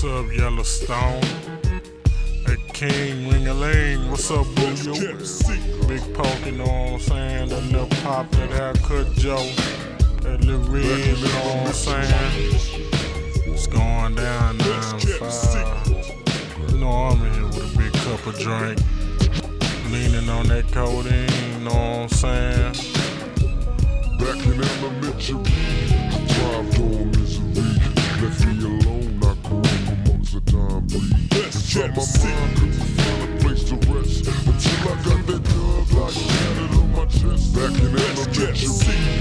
What's up, Yellowstone? Hey, King Ring a Ling, what's up, boo? Big poke, you know what I'm saying? That little pop, that haircut Joe. That little red, you know what I'm saying? It's going down now. You know I'm in here with a big cup of drink. Leaning on that codeine, you know what I'm saying? Back in elementary, drive Back in elementary,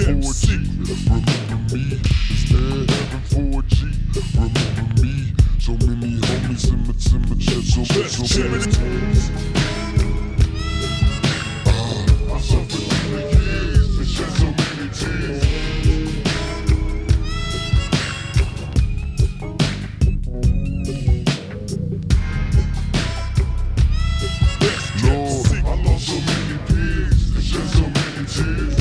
4G. Remember me, staring having 4G. Remember me, so many homies in my, chest, so, many tears. I suffered through the years so many tears. I lost so many so many tears.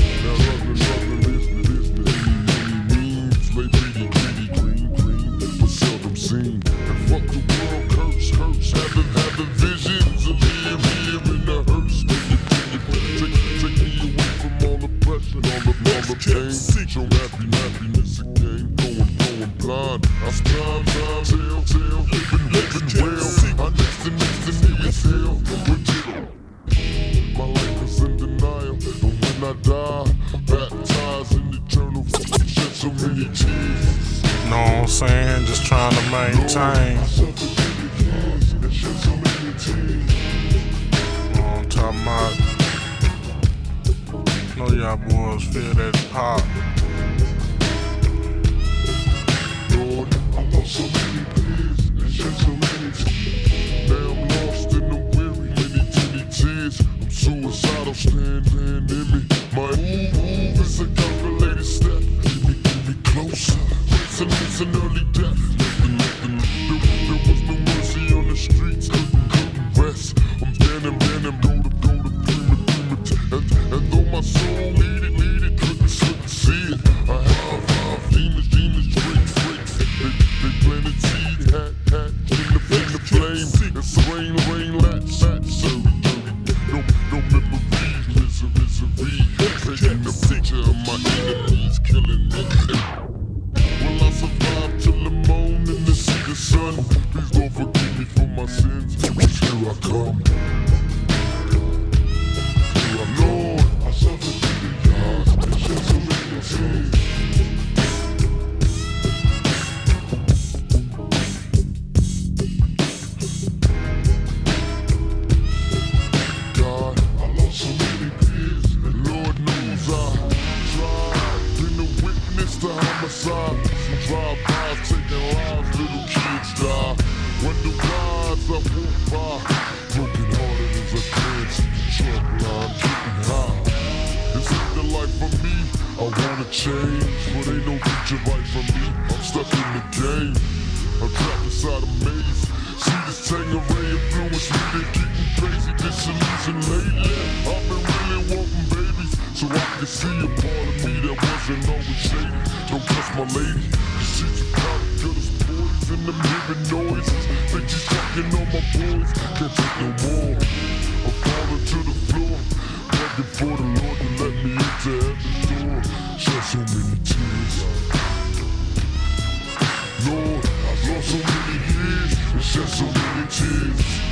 I spine, time, tell, tell, living, living well. I next to next to me is hell. It, my life is in denial, but when I die, baptized in eternal shed so many tears. Know what I'm saying? Just trying to maintain. I suffered through the years and shed so many tears. Know what I'm talking about? Know y'all boys feel that pop. So many peers and shed so many tears. Now I'm lost in the weary, many, many tears. I'm suicidal, standing in me. My move, is a calculated step. Get me, get me closer. It's an, it's an early death. It's rain, rain, latch, latch, dirty, witness homicide, some drive-bys taking lives, little kids die. Wonder why as I walk by, broken hearted as at the truck line, getting high. Is it the life for me? I wanna change, but ain't no future right for me. I'm stuck in the game. I'm trapped inside a maze. See this Tangeray influence me to getting crazy, disillusion lately. I've been really wanting babies, so I can see a part of me that wasn't always shady. Don't trust my lady, 'cause she's a of the boys and them hearing noises. Think she's fucking on my boys, can't take no more. I'm falling to the floor, begging for the Lord to let me into heaven's door. Shed so many tears. Shed so many tears.